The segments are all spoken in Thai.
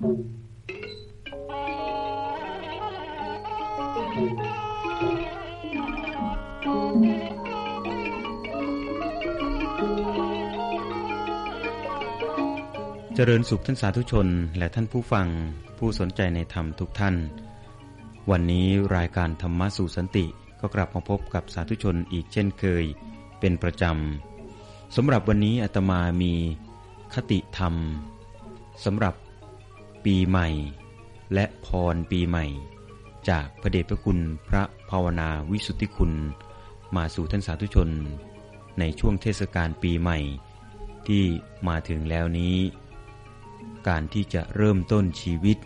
เจริญสุขท่านสาธุชนและท่านผู้ฟังผู้สนใจในธรรมทุกท่าน วันนี้รายการธรรมะสู่สันติก็กลับมาพบกับสาธุชนอีกเช่นเคย เป็นประจำสำหรับวันนี้อาตมามีคติธรรมสำหรับ ปีใหม่ และพรปีใหม่ จากพระเดชพระคุณพระภาวนาวิสุทธิคุณ มาสู่ท่านสาธุชน ในช่วงเทศกาลปีใหม่ ที่มาถึงแล้วนี้ การที่จะเริ่มต้นชีวิต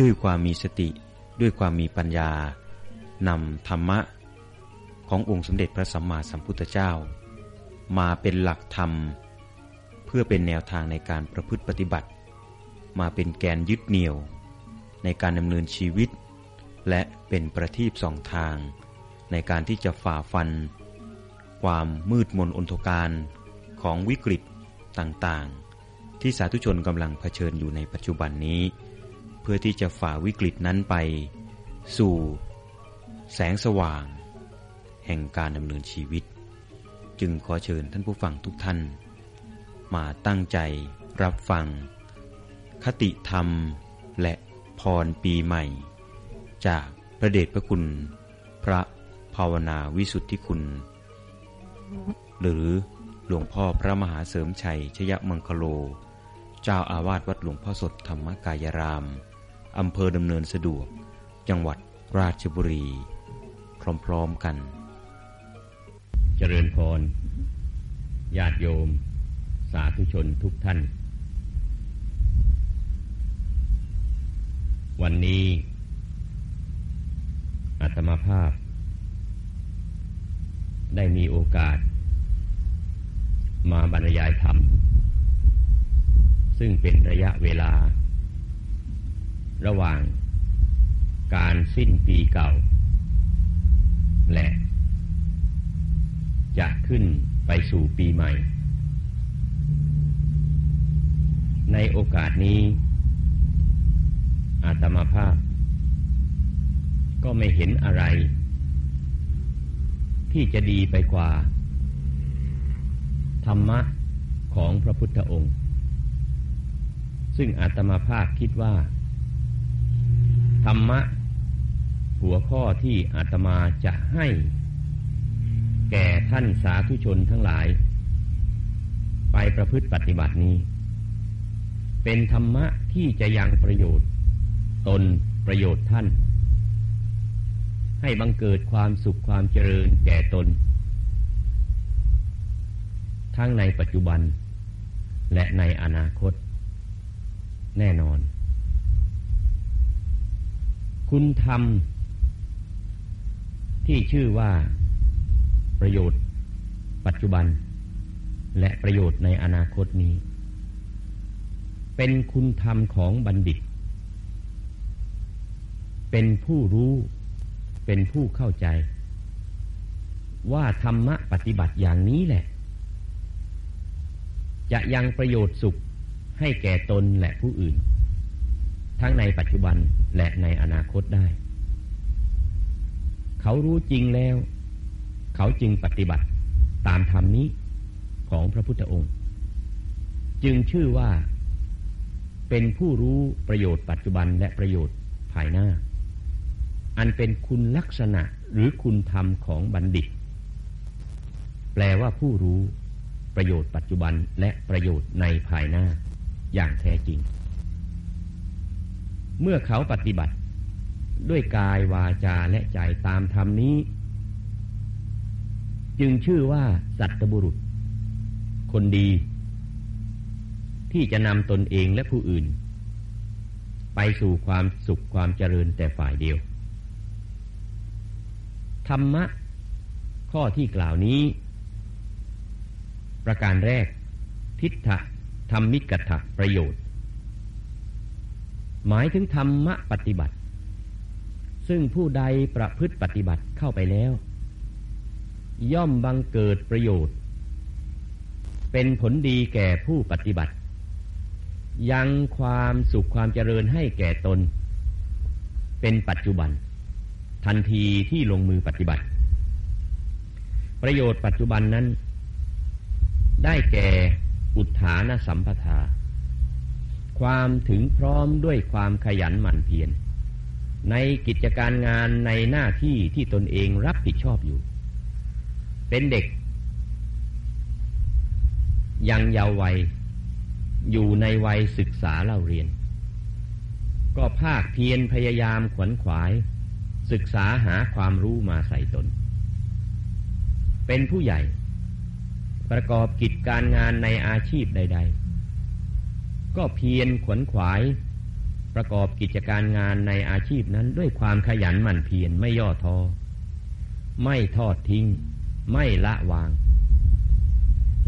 ด้วยความมีสติด้วยความมีปัญญานำธรรมะ ขององค์สมเด็จพระสัมมาสัมพุทธเจ้า มาเป็นหลักธรรม เพื่อเป็นแนวทางในการประพฤติปฏิบัติ มาเป็นแกนยึดเหนี่ยว ในการดำเนินชีวิต และเป็นประทีปสองทาง ในการที่จะฝ่าฟัน ความมืดมนอนทการของวิกฤตต่างๆ ที่สาธุชนกำลังเผชิญอยู่ในปัจจุบันนี้ เพื่อที่จะฝ่าวิกฤตนั้นไป สู่ แสงสว่าง แห่งการดำเนินชีวิต จึงขอเชิญท่านผู้ฟังทุกท่าน มาตั้งใจรับฟัง คติธรรม และพรปีใหม่ จากพระเดชพระคุณ พระภาวนาวิสุทธิคุณ หรือหลวงพ่อพระมหาเสริมชัยชยมังคโล เจ้าอาวาสวัดหลวงพ่อสดธรรมกายราม อำเภอดำเนินสะดวก จังหวัดราชบุรี พร้อมๆกัน เจริญพรญาติโยม สาธุชนทุกท่าน วันนี้อาตมาภาพ ได้มีโอกาส มาบรรยายธรรม ซึ่งเป็นระยะเวลา ระหว่างการสิ้นปีเก่า และจะขึ้นไปสู่ปีใหม่ ในโอกาสนี้ อาตมาภาพ ก็ไม่เห็นอะไร ที่จะดีไปกว่า ธรรมะของพระพุทธองค์ ซึ่งอาตมาภาพคิดว่า ธรรมะ หัวข้อที่อาตมาจะให้ แก่ท่านสาธุชนทั้งหลาย ไปประพฤติปฏิบัตินี้เป็นธรรมะที่จะยังประโยชน์ ตนประโยชน์ท่าน ให้บังเกิดความสุขความเจริญแก่ตน ทั้งในปัจจุบัน และในอนาคต แน่นอน คุณธรรม ที่ชื่อว่า ประโยชน์ ปัจจุบัน และประโยชน์ในอนาคตนี้ เป็นคุณธรรมของบัณฑิต เป็นผู้รู้ เป็นผู้เข้าใจ ว่าธรรมะปฏิบัติอย่างนี้แหละ จะยังประโยชน์สุขให้แก่ตนและผู้อื่น ทั้งในปัจจุบันและในอนาคตได้ เขารู้จริงแล้ว เขาจึงปฏิบัติตามธรรมนี้ของพระพุทธองค์ จึงชื่อว่าเป็นผู้รู้ประโยชน์ปัจจุบันและประโยชน์ภายหน้า อันเป็นคุณลักษณะหรือคุณธรรมของบัณฑิต แปลว่าผู้รู้ประโยชน์ปัจจุบันและประโยชน์ในภายหน้า อย่างแท้จริง เมื่อเขาปฏิบัติ ด้วยกายวาจาและใจตามธรรมนี้ จึงชื่อว่าสัตบุรุษ คนดี ที่จะนำตนเองและผู้อื่น ไปสู่ความสุขความเจริญแต่ฝ่ายเดียว ธรรมะ ข้อที่กล่าวนี้ ประการแรก ทิฏฐะธรรมิกถะประโยชน์ หมายถึงธรรมะปฏิบัติ ซึ่งผู้ใดประพฤติปฏิบัติเข้าไปแล้ว ย่อมบังเกิดประโยชน์ เป็นผลดีแก่ผู้ปฏิบัติ ยังความสุขความเจริญให้แก่ตน เป็นปัจจุบัน ทันทีที่ลงมือปฏิบัติ ประโยชน์ปัจจุบันนั้น ได้แก่อุทานสัมปทา ความถึงพร้อมด้วยความขยันหมั่นเพียรในกิจการงานในหน้าที่ที่ตนเองรับผิดชอบอยู่ เป็นเด็ก ยังเยาว์วัย อยู่ในวัยศึกษาเล่าเรียน ก็ภาคเพียรพยายามขวนขวาย ศึกษาหาความรู้มาใส่ตน เป็นผู้ใหญ่ ประกอบกิจการงานในอาชีพใด ๆ ก็เพียรขวนขวาย ประกอบกิจการงานในอาชีพนั้นด้วยความขยันหมั่นเพียรไม่ย่อท้อไม่ทอดทิ้ง ไม่ละวาง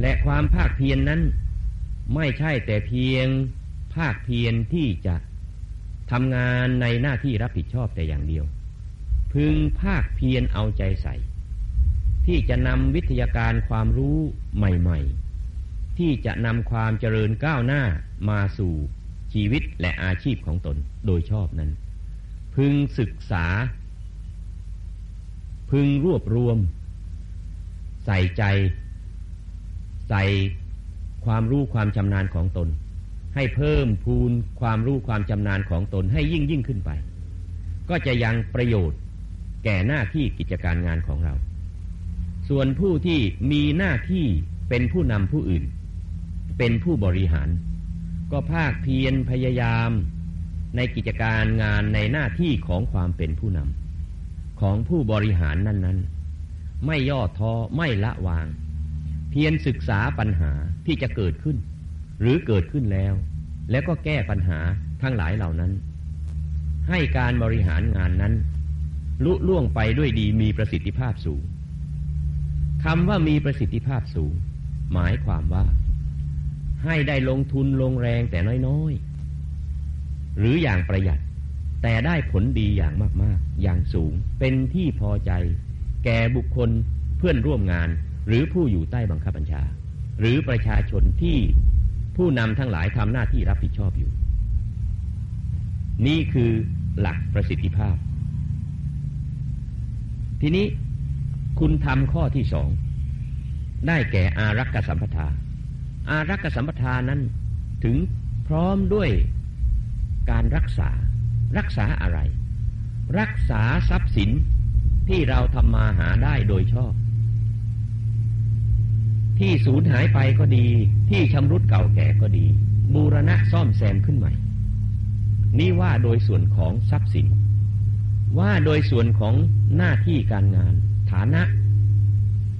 และความภาคเพียรนนั้น ไม่ใช่แต่เพียงภาคเพียรที่จะทำงานในหน้าที่รับผิดชอบแต่อย่างเดียว พึงภาคเพียรเอาใจใส่ ที่จะนำวิทยาการความรู้ใหม่ ๆ ที่จะนำความเจริญก้าวหน้ามาสู่ชีวิตและอาชีพของตนโดยชอบนั้น พึงศึกษา พึงรวบรวม ใส่ใจ ใส่ความรู้ความชำนาญของตน ให้เพิ่มพูนความรู้ความชำนาญของตนให้ยิ่งยิ่งขึ้นไป ก็จะยังประโยชน์ แก่หน้าที่กิจการงานของเรา ส่วนผู้ที่มีหน้าที่เป็นผู้นำผู้อื่น เป็นผู้บริหาร ก็ภาคเพียรพยายามในกิจการงานในหน้าที่ของความเป็นผู้นำของผู้บริหารนั้น ๆ ไม่ย่อท้อไม่ละวาง เพียรศึกษาปัญหาที่จะเกิดขึ้น หรือเกิดขึ้นแล้ว แล้วก็แก้ปัญหาทั้งหลายเหล่านั้น ให้การบริหารงานนั้น ลุล่วงไปด้วยดีมีประสิทธิภาพสูงคำว่ามีประสิทธิภาพสูง หมายความว่า ให้ได้ลงทุนลงแรงแต่น้อยๆ หรืออย่างประหยัด แต่ได้ผลดีอย่างมากๆ อย่างสูงเป็นที่พอใจ แก่บุคคลเพื่อนร่วมงาน หรือผู้อยู่ใต้บังคับบัญชา หรือประชาชนที่ผู้นำทั้งหลายทำหน้าที่รับผิดชอบอยู่ นี่คือหลักประสิทธิภาพ ทีนี้คุณทำข้อที่สอง ได้แก่อารักษสัมปทา อารักษสัมปทานั้นถึงพร้อมด้วยการรักษา รักษาอะไร รักษาทรัพย์สินที่เราทำมาหาได้โดยชอบ ที่สูญหายไปก็ดี ที่ชำรุดเก่าแก่ก็ดี บูรณะซ่อมแซมขึ้นใหม่ นี่ว่าโดยส่วนของทรัพย์สิน ว่าโดยส่วนของหน้าที่การงาน ฐานะ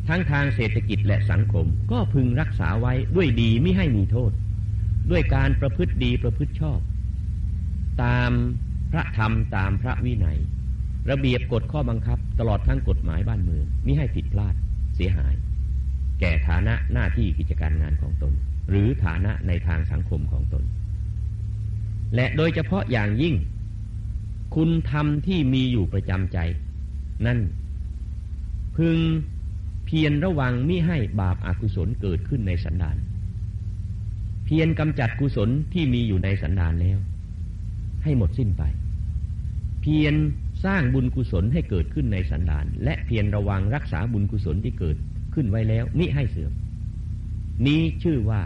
ทั้งทางเศรษฐกิจและสังคมก็พึงรักษาไว้ด้วยดีไม่ให้มีโทษ ด้วยการประพฤติดีประพฤติชอบ ตามพระธรรมตามพระวินัย ระเบียบกฎข้อบังคับ ตลอดทั้งกฎหมายบ้านเมืองมิให้ผิดพลาดเสียหาย แก่ฐานะหน้าที่กิจการงานของตน หรือฐานะในทางสังคมของตน และโดยเฉพาะอย่างยิ่ง คุณธรรมที่มีอยู่ประจำใจ นั่น พึงเพียรระวังมิให้บาปอากุศลเกิดขึ้นในสันดาน เพียรกำจัดกุศลที่มีอยู่ในสันดานแล้ว ให้หมดสิ้นไป เพียรสร้างบุญกุศลให้เกิดขึ้นในสันดาน และเพียรระวังรักษาบุญกุศลที่เกิดขึ้นไว้แล้วมิให้เสื่อม นี้ชื่อว่า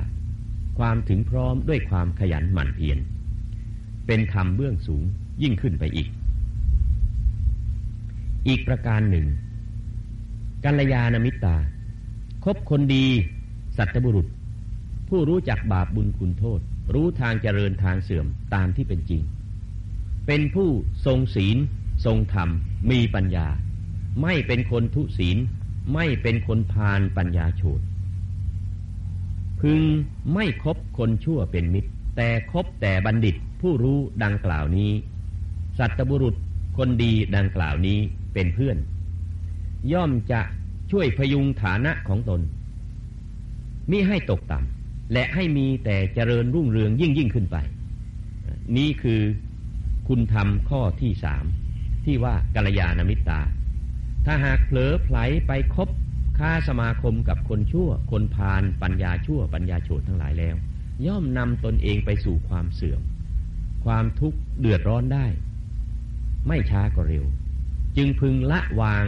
ความถึงพร้อมด้วยความขยันหมั่นเพียรเป็นธรรมเบื้องสูง ยิ่งขึ้นไปอีก อีกประการหนึ่งกัลยาณมิตราคบคนดี สัตบุรุษ ผู้รู้จักบาปบุญคุณโทษ รู้ทางเจริญทางเสื่อมตามที่เป็นจริง เป็นผู้ทรงศีล ทรงธรรม มีปัญญา ไม่เป็นคนทุศีล ไม่เป็นคนพาลปัญญาโฉดพึงไม่คบคนชั่วเป็นมิตร แต่คบแต่บัณฑิตผู้รู้ดังกล่าวนี้ สัตบุรุษคนดีดังกล่าวนี้เป็นเพื่อน ย่อมจะช่วยพยุงฐานะของตนมิให้ตกต่ำและให้มีแต่เจริญรุ่งเรืองยิ่งยิ่งขึ้นไป นี่คือคุณธรรมข้อที่สามที่ว่ากัลยาณมิตราถ้าหากเผลอไผลไปคบค้าสมาคมกับคนชั่ว คนพาลปัญญาชั่ว ปัญญาโฉดทั้งหลายแล้ว ย่อมนำตนเองไปสู่ความเสื่อม ความทุกข์เดือดร้อนได้ ไม่ช้าก็เร็ว จึงพึงละวาง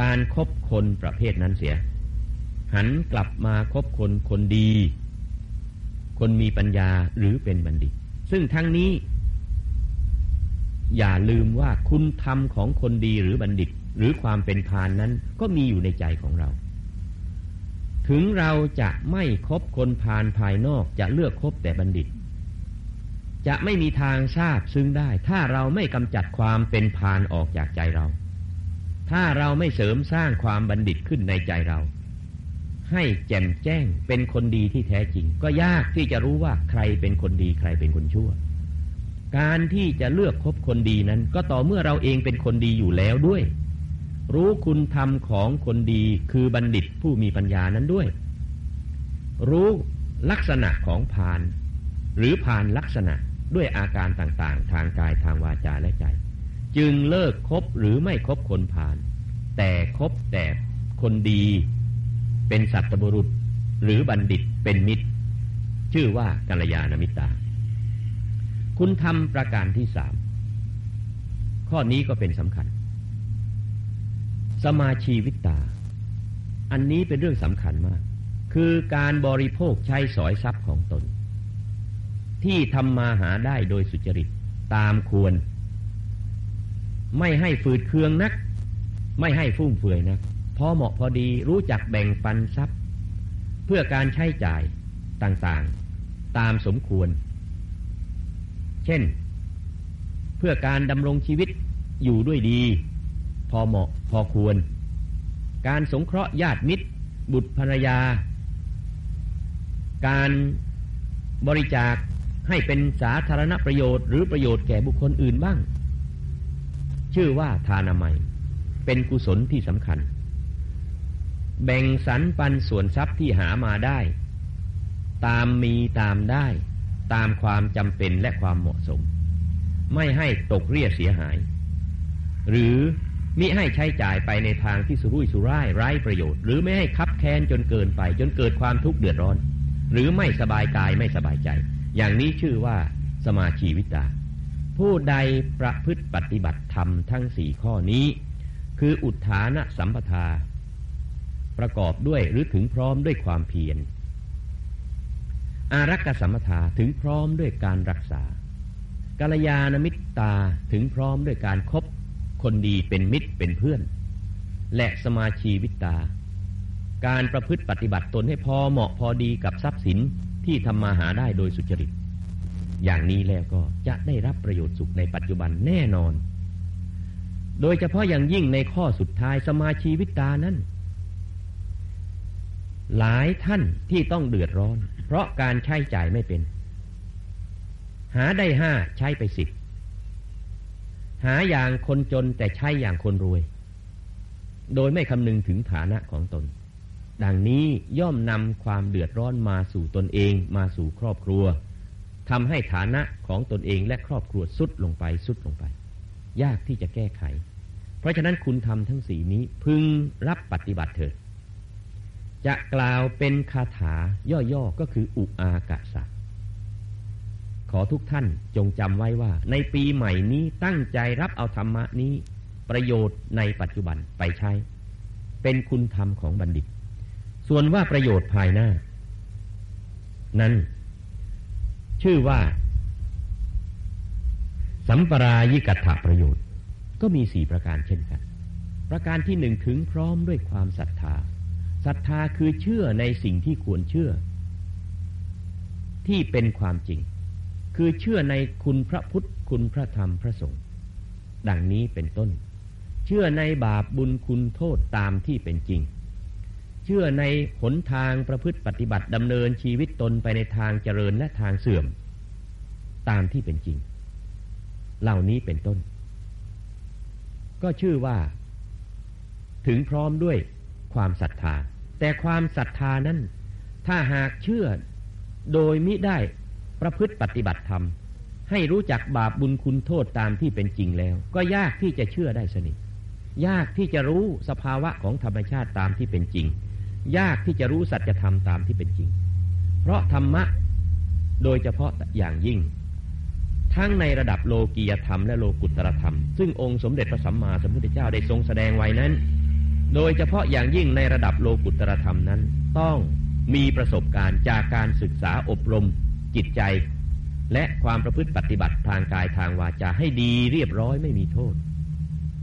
การครบคนประเภทนั้นเสีย หันกลับมาคบคนคนดี คนมีปัญญาหรือเป็นบัณฑิต ซึ่งทั้งนี้ อย่าลืมว่าคุณธรรมของคนดีหรือบัณฑิต หรือความเป็นพานนั้นก็มีอยู่ในใจของเรา ถึงเราจะไม่คบคนพานภายนอกจะเลือกคบแต่บัณฑิต จะไม่มีทางทราบซึ้งได้ ถ้าเราไม่กำจัดความเป็นพานออกจากใจเรา ถ้าเราไม่เสริมสร้างความบัณฑิตขึ้นในใจเรา ให้แจ่มแจ้งเป็นคนดีที่แท้จริง ก็ยากที่จะรู้ว่าใครเป็นคนดีใครเป็นคนชั่ว การที่จะเลือกคบคนดีนั้น ก็ต่อเมื่อเราเองเป็นคนดีอยู่แล้วด้วย รู้คุณธรรมของคนดีคือบัณฑิตผู้มีปัญญานั้นด้วย รู้ลักษณะของพาน หรือพานลักษณะ ด้วยอาการต่างๆ ทางกายทางวาจาและใจ จึงเลิกคบหรือไม่คบคนผ่าน แต่คบแต่คนดีเป็นสัตบุรุษ หรือบัณฑิตเป็นมิตร ชื่อว่ากัลยาณมิตรคุณทำประการที่สามข้อนี้ก็เป็นสำคัญ สมาชีวิตตา อันนี้เป็นเรื่องสำคัญมาก คือการบริโภคใช้สอยทรัพย์ของตน ที่ทำมาหาได้โดยสุจริตตามควร ไม่ให้ฝืดเคืองนัก ไม่ให้ฟุ่มเฟือยนักพอเหมาะพอดีรู้จักแบ่งปันทรัพย์ เพื่อการใช้จ่ายต่างๆ ตามสมควร เช่น เพื่อการดำรงชีวิตอยู่ด้วยดี พอเหมาะพอควร การสงเคราะห์ญาติมิตร บุตรภรรยา การบริจาค ให้เป็นสาธารณประโยชน์หรือประโยชน์แก่บุคคลอื่นบ้าง ชื่อว่าทานามัย เป็นกุศลที่สำคัญ แบ่งสรรปันส่วนทรัพย์ที่หามาได้ ตามมีตามได้ ตามความจำเป็นและความเหมาะสม ไม่ให้ตกเรียเสียหาย หรือมิให้ใช้จ่ายไปในทางที่สุรุ่ยสุร่ายไร้ประโยชน์ หรือไม่ให้คับแค้นจนเกินไป จนเกิดความทุกข์เดือดร้อน หรือไม่สบายกายไม่สบายใจ อย่างนี้ชื่อว่าสมาชีวิตา ผู้ใดประพฤติปฏิบัติธรรมทั้งสี่ข้อนี้ คืออุทานสัมปทา ประกอบด้วยหรือถึงพร้อมด้วยความเพียรอารักษสัมปทาถึงพร้อมด้วยการรักษากัลยาณมิตรตาถึงพร้อมด้วยการครบคนดีเป็นมิตรเป็นเพื่อน และสมาชีวิตตา การประพฤติปฏิบัติตนให้พอเหมาะพอดีกับทรัพย์สิน ที่ทำมาหาได้โดยสุจริต อย่างนี้แล้วก็จะได้รับประโยชน์สุขในปัจจุบันแน่นอน โดยเฉพาะอย่างยิ่งในข้อสุดท้ายสมาชีวิตานั้น หลายท่านที่ต้องเดือดร้อน เพราะการใช้จ่ายไม่เป็น หาได้ห้าใช้ไปสิบหาอย่างคนจนแต่ใช้อย่างคนรวย โดยไม่คำนึงถึงฐานะของตน ดังนี้ย่อมนำความเดือดร้อนมาสู่ตนเองมาสู่ครอบครัวทำให้ฐานะของตนเองและครอบครัวสุดลงไปสุดลงไป ยากที่จะแก้ไข เพราะฉะนั้นคุณทำทั้งสีนี้พึงรับปฏิบัติเถิดจะกล่าวเป็นคาถาย่อๆก็คืออุอากาศะขอทุกท่านจงจำไว้ว่า ในปีใหม่นี้ตั้งใจรับเอาธรรมะนี้ ประโยชน์ในปัจจุบันไปใช้ เป็นคุณธรรมของบัณฑิต ส่วนว่าประโยชน์ภายหน้า นั้น ชื่อว่า สัมปรายิกัตถประโยชน์ ก็มีสี่ประการเช่นกัน ประการที่หนึ่งถึงพร้อมด้วยความศรัทธาศรัทธาคือเชื่อในสิ่งที่ควรเชื่อ ที่เป็นความจริง คือเชื่อในคุณพระพุทธคุณพระธรรมพระสงฆ์ดังนี้เป็นต้น เชื่อในบาปบุญคุณโทษตามที่เป็นจริง เชื่อในหนทางประพฤติปฏิบัติดำเนินชีวิตตนไปในทางเจริญและทางเสื่อม ตามที่เป็นจริง เหล่านี้เป็นต้น ก็ชื่อว่า ถึงพร้อมด้วยความศรัทธา แต่ความศรัทธานั้น ถ้าหากเชื่อโดยมิได้ประพฤติปฏิบัติธรรม ให้รู้จักบาปบุญคุณโทษตามที่เป็นจริงแล้ว ก็ยากที่จะเชื่อได้สนิทยากที่จะรู้สภาวะของธรรมชาติตามที่เป็นจริง ยากที่จะรู้สัจธรรมตามที่เป็นจริง เพราะธรรมะโดยเฉพาะอย่างยิ่ง ทั้งในระดับโลกียธรรมและโลกุตรธรรม ซึ่งองค์สมเด็จพระสัมมาสัมพุทธเจ้าได้ทรงแสดงไว้นั้น โดยเฉพาะอย่างยิ่งในระดับโลกุตรธรรมนั้น ต้องมีประสบการณ์จากการศึกษาอบรมจิตใจ และความประพฤติปฏิบัติทางกายทางวาจาให้ดีเรียบร้อยไม่มีโทษ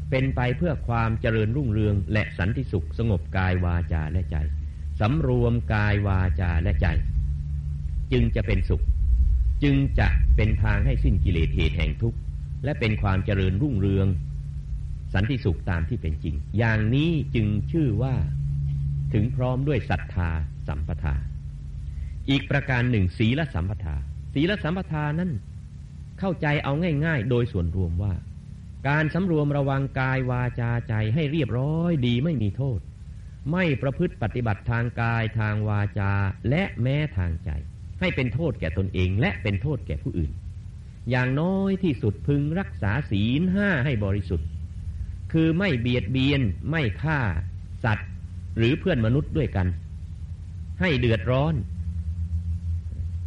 เป็นไปเพื่อความเจริญรุ่งเรืองและสันติสุขสงบกายวาจาและใจสำรวมกายวาจาและใจ จึงจะเป็นสุข จึงจะเป็นทางให้สิ้นกิเลสเหตุแห่งทุกข์ และเป็นความเจริญรุ่งเรือง สันติสุขตามที่เป็นจริง อย่างนี้จึงชื่อว่าถึงพร้อมด้วยศรัทธาสัมปทา อีกประการหนึ่งศีลสัมปทา ศีลสัมปทานั้นเข้าใจเอาง่าย ๆ โดยส่วนรวมว่า การสำรวมระวังกายวาจาใจให้เรียบร้อยดีไม่มีโทษ ไม่ประพฤติปฏิบัติทางกายทางวาจาและแม้ทางใจ ให้เป็นโทษแก่ตนเองและเป็นโทษแก่ผู้อื่น อย่างน้อยที่สุดพึงรักษาศีลห้าให้บริสุทธิ์ คือไม่เบียดเบียนไม่ฆ่า สัตว์ หรือเพื่อนมนุษย์ด้วยกัน ให้เดือดร้อน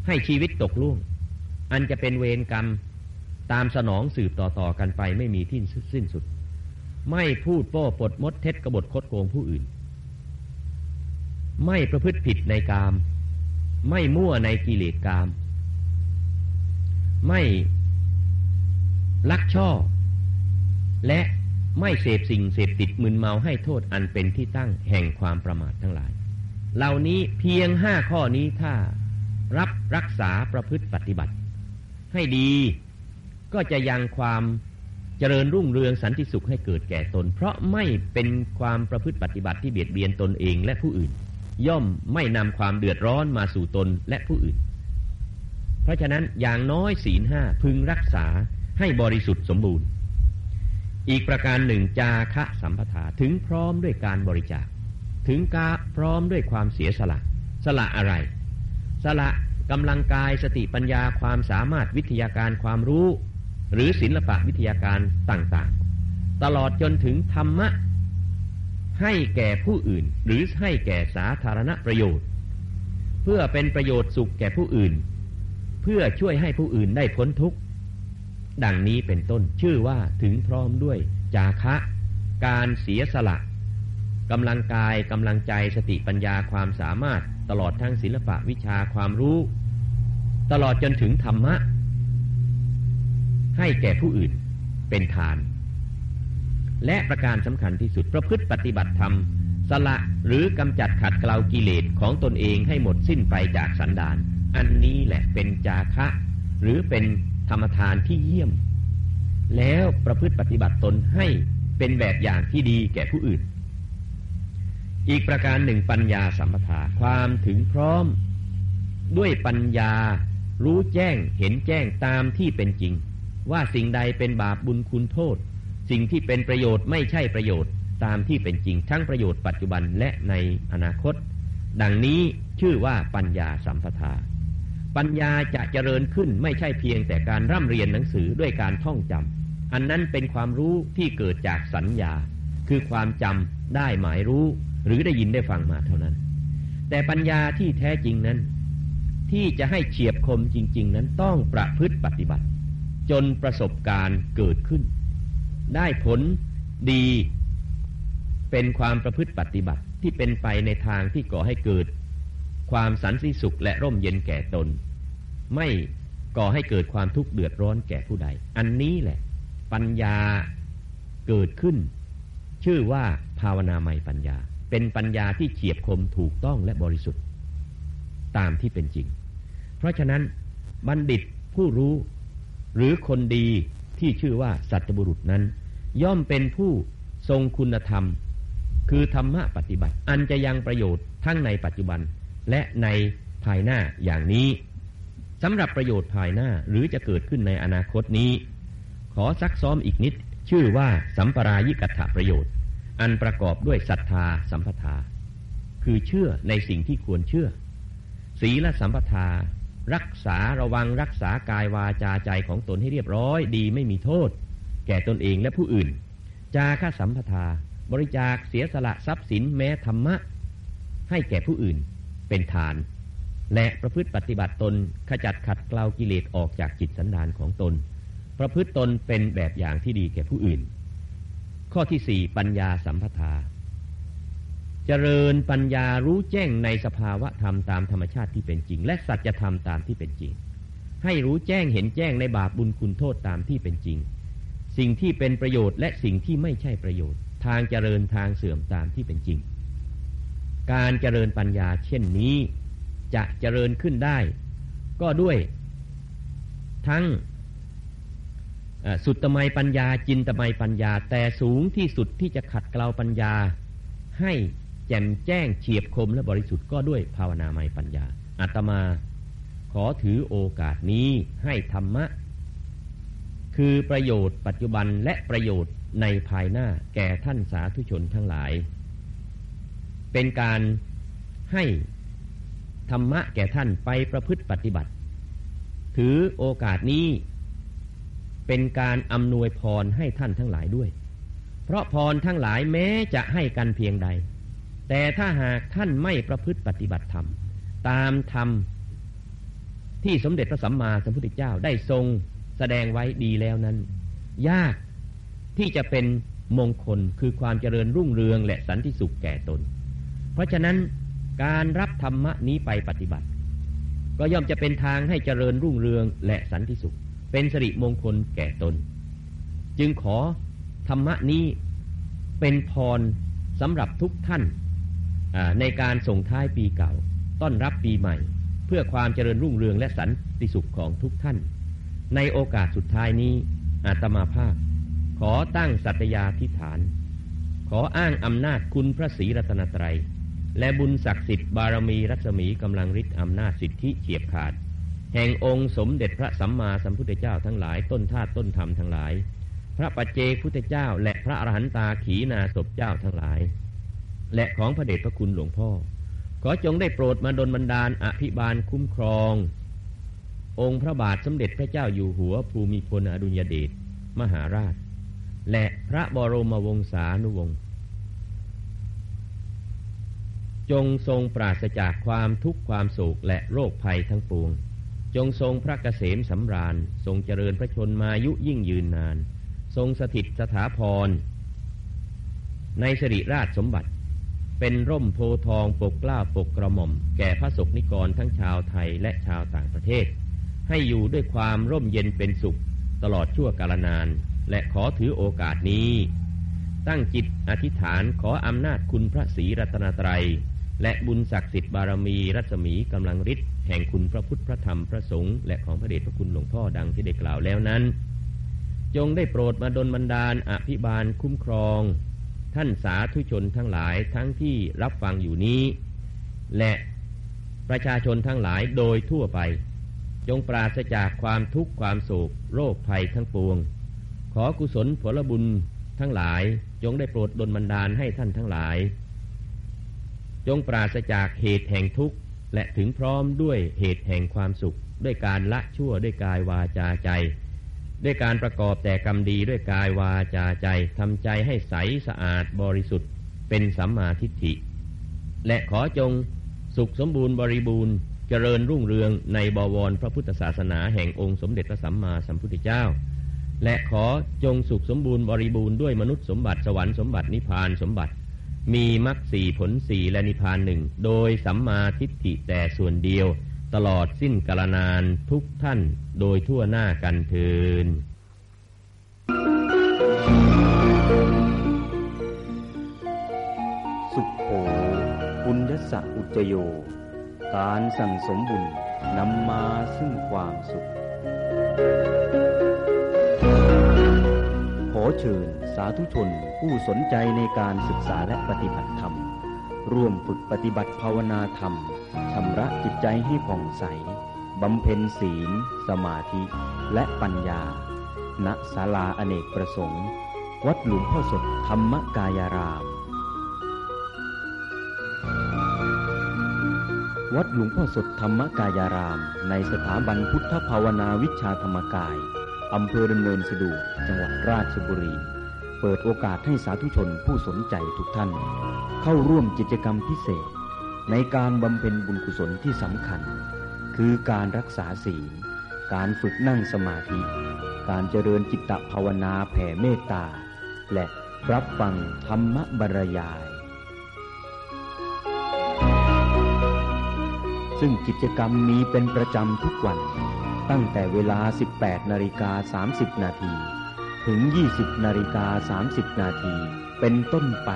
ให้ชีวิตตกล่วง อันจะเป็นเวรกรรม ตามสนองสืบต่อๆกันไปไม่มีที่สิ้นสุด ไม่พูดโป้ปดมดเท็จกบฏคดโกงผู้อื่น ไม่ประพฤติผิดในกาม ไม่มั่วในกิเลสกาม ไม่ลักช่อ และไม่เสพสิ่งเสพติดมึนเมาให้โทษอันเป็นที่ตั้งแห่งความประมาททั้งหลาย เหล่านี้เพียงห้าข้อนี้ถ้ารับรักษาประพฤติปฏิบัติ ให้ดี ก็จะยังความเจริญรุ่งเรืองสันติสุขให้เกิดแก่ตน เพราะไม่เป็นความประพฤติปฏิบัติที่เบียดเบียนตนเองและผู้อื่น ย่อมไม่นำความเดือดร้อนมาสู่ตนและผู้อื่น เพราะฉะนั้นอย่างน้อยศีลห้าพึงรักษาให้บริสุทธิ์สมบูรณ์ อีกประการหนึ่งจาคะสัมปทาถึงพร้อมด้วยการบริจาค ถึงกาพร้อมด้วยความเสียสละ สละอะไร สละกำลังกายสติปัญญาความสามารถวิทยาการความรู้ หรือศิลปะวิทยาการต่างๆ ตลอดจนถึงธรรมะ ให้แก่ผู้อื่น หรือให้แก่สาธารณประโยชน์ เพื่อเป็นประโยชน์สุขแก่ผู้อื่น เพื่อช่วยให้ผู้อื่นได้พ้นทุกข์ ดังนี้เป็นต้นชื่อว่าถึงพร้อมด้วย จาคะ การเสียสละกำลังกายกำลังใจสติปัญญาความสามารถตลอดทั้งศิลปะวิชาความรู้ ตลอดจนถึงธรรมะ ให้แก่ผู้อื่นเป็นทาน และประการสำคัญที่สุดประพฤติปฏิบัติธรรม สละหรือกำจัดขัดเกลากิเลสของตนเองให้หมดสิ้นไปจากสันดาน อันนี้แหละเป็นจาคะ หรือเป็นธรรมทานที่เยี่ยม แล้วประพฤติปฏิบัติตนให้เป็นแบบอย่างที่ดีแก่ผู้อื่น อีกประการหนึ่งปัญญาสัมปทาความถึงพร้อม ด้วยปัญญารู้แจ้งเห็นแจ้งตามที่เป็นจริง ว่าสิ่งใดเป็นบาปบุญคุณโทษ สิ่งที่เป็นประโยชน์ไม่ใช่ประโยชน์ตามที่เป็นจริงทั้งประโยชน์ปัจจุบันและในอนาคต ดังนี้ชื่อว่าปัญญาสัมปทา ปัญญาจะเจริญขึ้นไม่ใช่เพียงแต่การร่ำเรียนหนังสือด้วยการท่องจำอันนั้นเป็นความรู้ที่เกิดจากสัญญา คือความจำได้หมายรู้ หรือได้ยินได้ฟังมาเท่านั้น แต่ปัญญาที่แท้จริงนั้น ที่จะให้เฉียบคมจริง ๆ นั้นต้องประพฤติปฏิบัติ จนประสบการณ์เกิดขึ้น ได้ผลดีเป็นความประพฤติปฏิบัติที่เป็นไปในทางที่ก่อให้เกิด ความสันติสุขและร่มเย็นแก่ตน ไม่ก่อให้เกิดความทุกข์เดือดร้อนแก่ผู้ใด อันนี้แหละ ปัญญาเกิดขึ้น ชื่อว่าภาวนาไมปัญญา เป็นปัญญาที่เฉียบคมถูกต้องและบริสุทธิ์ ตามที่เป็นจริง เพราะฉะนั้นบัณฑิตผู้รู้ หรือคนดีที่ชื่อว่าสัตบุรุษนั้น ย่อมเป็นผู้ทรงคุณธรรม คือธรรมะปฏิบัติ อันจะยังประโยชน์ทั้งในปัจจุบันและในภายหน้าอย่างนี้สำหรับประโยชน์ภายหน้าหรือจะเกิดขึ้นในอนาคตนี้ ขอซักซ้อมอีกนิด ชื่อว่าสัมปรายิกัตถประโยชน์ อันประกอบด้วยศรัทธาสัมปทา คือเชื่อในสิ่งที่ควรเชื่อ ศีลสัมปทา รักษาระวังรักษากายวาจาใจของตนให้เรียบร้อย ดีไม่มีโทษ แก่ตนเองและผู้อื่น จาค่าสัมปทา บริจาคเสียสละทรัพย์สินแม้ธรรมะ ให้แก่ผู้อื่นเป็นทาน และประพฤติปฏิบัติตนขจัดขัดเกลากิเลสออกจากจิตสันดานของตน ประพฤติตนเป็นแบบอย่างที่ดีแก่ผู้อื่น ข้อที่สี่ปัญญาสัมปทา เจริญปัญญารู้แจ้งในสภาวะธรรมตามธรรมชาติที่เป็นจริง และสัจธรรมตามที่เป็นจริง ให้รู้แจ้งเห็นแจ้งในบาปบุญคุณโทษตามที่เป็นจริง สิ่งที่เป็นประโยชน์และสิ่งที่ไม่ใช่ประโยชน์ ทางเจริญทางเสื่อมตามที่เป็นจริง การเจริญปัญญาเช่นนี้จะเจริญขึ้นได้ ก็ด้วย ทั้งสุดตมัยปัญญาจินตมัยปัญญา แต่สูงที่สุดที่จะขัดเกลาปัญญาให้ จ่มแจ้งเฉียบคมและบริสุทธิ์ก็ด้วยภาวนาไมยปัญญาอาตมาขอถือโอกาสนี้ให้ธรรมะ คือประโยชน์ปัจจุบันและประโยชน์ในภายหน้าแก่ท่านสาธุชนทั้งหลาย เป็นการให้ธรรมะแก่ท่านไปประพฤติปฏิบัติ ถือโอกาสนี้ เป็นการอำนวยพรให้ท่านทั้งหลายด้วย เพราะพรทั้งหลายแม้จะให้กันเพียงใด แต่ถ้าหากท่านไม่ประพฤติปฏิบัติธรรม ตามธรรมที่สมเด็จพระสัมมาสัมพุทธเจ้าได้ทรงแสดงไว้ดีแล้วนั้น ยากที่จะเป็นมงคลคือความเจริญรุ่งเรืองและสันติสุขแก่ตน เพราะฉะนั้นการรับธรรมะนี้ไปปฏิบัติ ก็ย่อมจะเป็นทางให้เจริญรุ่งเรืองและสันติสุข เป็นสิริมงคลแก่ตน จึงขอธรรมะนี้เป็นพรสำหรับทุกท่าน ในการส่งท้ายปีเก่า ต้อนรับปีใหม่ เพื่อความเจริญรุ่งเรืองและสันติสุขของทุกท่าน ในโอกาสสุดท้ายนี้อาตมาภาพ ขอตั้งสัตยาธิฐาน ขออ้างอำนาจคุณพระศรีรัตนตรัย และบุญศักดิ์สิทธิ์บารมีรัศมีกำลังฤทธิ์อำนาจสิทธิเฉียบขาด แห่งองค์สมเด็จพระสัมมาสัมพุทธเจ้าทั้งหลายต้นธาตุต้นธรรมทั้งหลาย พระปัจเจกพุทธเจ้า และพระอรหันตาขีนาศพเจ้าทั้งหลาย และของพระเดชพระคุณหลวงพ่อ ขอจงได้โปรดมาดลบันดาลอภิบาลคุ้มครอง องค์พระบาทสมเด็จพระเจ้าอยู่หัวภูมิพลอดุลยเดชมหาราช และพระบรมวงศานุวงศ์จงทรงปราศจากความทุกข์ความโศกและโรคภัยทั้งปวง จงทรงพระเกษมสำราญ ทรงเจริญพระชนมายุยิ่งยืนนาน ทรงสถิตสถาพร ในสิริราชสมบัติ เป็นร่มโพทองปกกล้าปกกระหม่อม แก่พระศกนิกรทั้งชาวไทยและชาวต่างประเทศ ให้อยู่ด้วยความร่มเย็นเป็นสุข ตลอดชั่วกาลนาน และขอถือโอกาสนี้ ตั้งจิตอธิษฐานขออำนาจคุณพระศรีรัตนตรัย และบุญศักดิ์สิทธิ์บารมีรัศมีกำลังฤทธิ์แห่งคุณพระพุทธพระธรรมพระสงฆ์และของพระเดชพระคุณหลวงพ่อดังที่ได้กล่าวแล้วนั้น จงได้โปรดมาดลบันดาลอภิบาลคุ้มครอง ท่านสาธุชนทั้งหลายทั้งที่รับฟังอยู่นี้ และประชาชนทั้งหลายโดยทั่วไป จงปราศจากความทุกข์ความโศกโรคภัยทั้งปวง ขอกุศลผลบุญทั้งหลายจงได้โปรดดลบันดาลให้ท่านทั้งหลาย จงปราศจากเหตุแห่งทุกข์และถึงพร้อมด้วยเหตุแห่งความสุข ด้วยการละชั่วด้วยกายวาจาใจ ด้วยการประกอบแต่กรรมดีด้วยกายวาจาใจทำใจให้ใสสะอาดบริสุทธิ์เป็นสัมมาทิฏฐิ และขอจงสุขสมบูรณ์บริบูรณ์เจริญรุ่งเรืองในบวรพระพุทธศาสนาแห่งองค์สมเด็จพระสัมมาสัมพุทธเจ้า และขอจงสุขสมบูรณ์บริบูรณ์ด้วยมนุษย์สมบัติสวรรค์สมบัตินิพพานสมบัติ มีมรรคสี่ผลสี่และนิพพานหนึ่งโดยสัมมาทิฏฐิแต่ส่วนเดียว ตลอดสิ้นกาลนานทุกท่านโดยทั่วหน้ากันเทินสุขโขบุญยสะอุจโย การสั่งสมบุญนำมาซึ่งความสุข ขอเชิญสาธุชนผู้สนใจในการศึกษาและปฏิบัติธรรม ร่วมฝึกปฏิบัติภาวนาธรรม ชำระจิตใจให้ผ่องใส บำเพ็ญศีล สมาธิ และปัญญา ณศาลาอเนกประสงค์ วัดหลวงพ่อสดธรรมกายาราม วัดหลวงพ่อสดธรรมกายาราม ในสถาบันพุทธภาวนาวิชาธรรมกาย อำเภอดำเนินสะดวกจังหวัดราชบุรี เปิดโอกาสให้สาธุชนผู้สนใจทุกท่าน เข้าร่วมกิจกรรมพิเศษ ในการบำเพ็ญบุญกุศลที่สำคัญ คือการรักษาศีล การฝึกนั่งสมาธิ การเจริญจิตตภาวนาแผ่เมตตา และรับฟังธรรมบรรยาย ซึ่งกิจกรรมมีเป็นประจำทุกวัน ตั้งแต่เวลา 18นาฬิกา30นาที ถึง 20 นาฬิกา 30 นาที เป็นต้นไป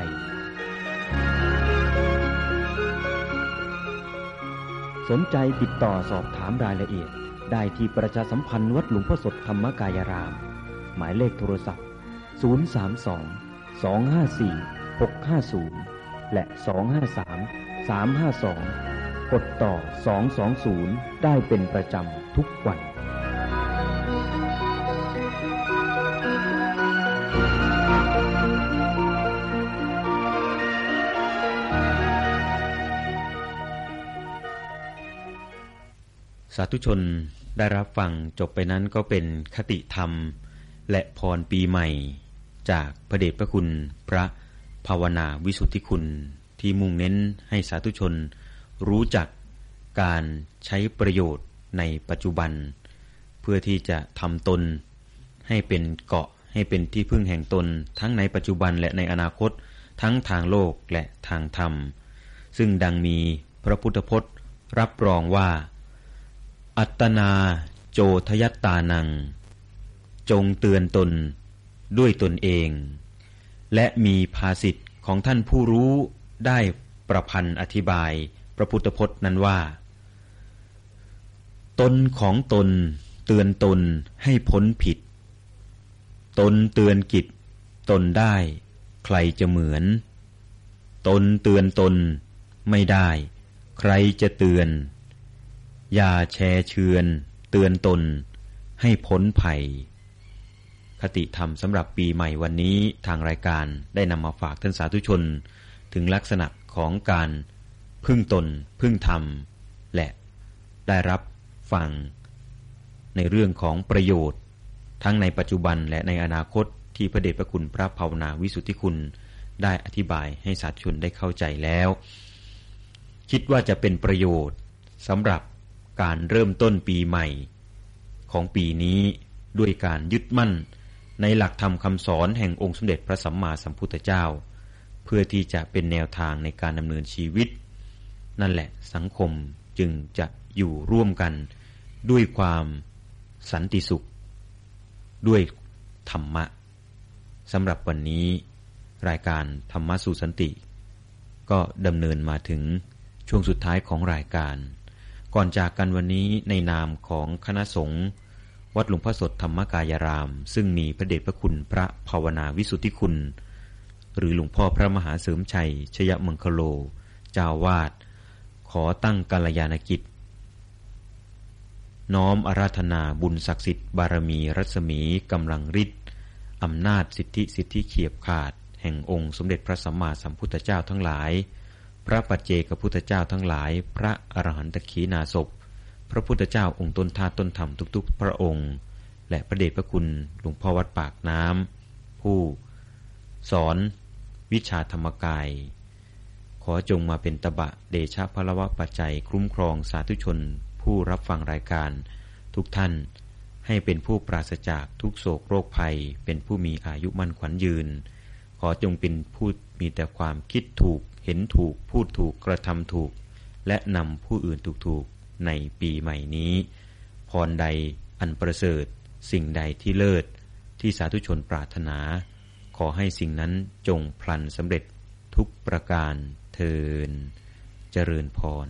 สนใจติดต่อสอบถามรายละเอียด ได้ที่ประชาสัมพันธ์วัดหลวงพ่อสดธรรมกายราม หมายเลขโทรศัพท์ 032 254 650 และ 253 352 กดต่อ 220 ได้เป็นประจำทุกวัน สาธุชนได้รับฟังจบไปนั้นก็เป็นคติธรรม และพรปีใหม่ จากพระเดชพระคุณพระภาวนาวิสุทธิคุณที่มุ่งเน้นให้สาธุชน รู้จักการใช้ประโยชน์ในปัจจุบัน เพื่อที่จะทำตน ให้เป็นเกาะให้เป็นที่พึ่งแห่งตน ทั้งในปัจจุบันและในอนาคต ทั้งทางโลกและทางธรรม ซึ่งดังมีพระพุทธพจน์รับรองว่า อัตนาโจทยตตานัง จงเตือนตนด้วยตนเอง และมีภาสิทธิ์ของท่านผู้รู้ได้ประพันธ์อธิบายพระพุทธพจน์นั้นว่า ตนของตนเตือนตนให้พ้นผิด ตนเตือนกิจ ตนได้ ใครจะเหมือน ตนเตือนตนไม่ได้ ใครจะเตือน อย่าแชร์เชือน เตือนตน ให้พ้นภัย คติธรรมสำหรับปีใหม่วันนี้ทางรายการได้นำมาฝากท่านสาธุชน ถึงลักษณะของการพึ่งตน พึ่งธรรม และได้รับฟัง ในเรื่องของประโยชน์ ทั้งในปัจจุบันและในอนาคตที่พระเดชพระคุณพระภาวนาวิสุทธิคุณได้อธิบายให้สาธุชนได้เข้าใจแล้ว คิดว่าจะเป็นประโยชน์สำหรับ การเริ่มต้นปีใหม่ ของปีนี้ด้วยการยึดมั่นในหลักธรรมคำสอนแห่งองค์สมเด็จพระสัมมาสัมพุทธเจ้า เพื่อที่จะเป็นแนวทางในการดำเนินชีวิต นั่นแหละสังคมจึงจะอยู่ร่วมกันด้วยความสันติสุข ด้วยธรรมะสำหรับวันนี้ รายการธรรมะสู่สันติ ก็ดำเนินมาถึงช่วงสุดท้ายของรายการ ก่อนจากกันวันนี้ในนามของคณะสงฆ์วัดหลวงพ่อสดธรรมกายราม ซึ่งมีพระเดชพระคุณพระภาวนาวิสุทธิคุณ หรือหลวงพ่อพระมหาเสริมชัย ชยมังคโล เจ้าวาด ขอตั้งกัลยาณกิจ น้อมอาราธนาบุญศักดิ์สิทธิ์บารมีรัศมีกำลังฤทธิ์อำนาจสิทธิสิทธิเขียบขาด แห่งองค์สมเด็จพระสัมมาสัมพุทธเจ้าทั้งหลาย พระปัจเจกพุทธเจ้าทั้งหลาย พระอรหันตขีนาศพ พระพุทธเจ้าองค์ต้นท่าต้นธรรมทุกๆ พระองค์ และพระเดชพระคุณหลวงพ่อวัดปากน้ำผู้ สอนวิชาธรรมกาย ขอจงมาเป็นตบะเดชะพลวะปัจจัยคุ้มครองสาธุชน ผู้รับฟังรายการ ทุกท่านให้เป็นผู้ปราศจากทุกโศกโรคภัย เป็นผู้มีอายุมั่นขวัญยืน ขอจงเป็นผู้มีแต่ความคิดถูก เห็นถูกพูดถูกกระทำถูก และนำผู้อื่นถูกๆในปีใหม่นี้ พรใดอันประเสริฐ สิ่งใดที่เลิศ ที่สาธุชนปรารถนา ขอให้สิ่งนั้นจงพลันสำเร็จทุกประการเทินเจริญพร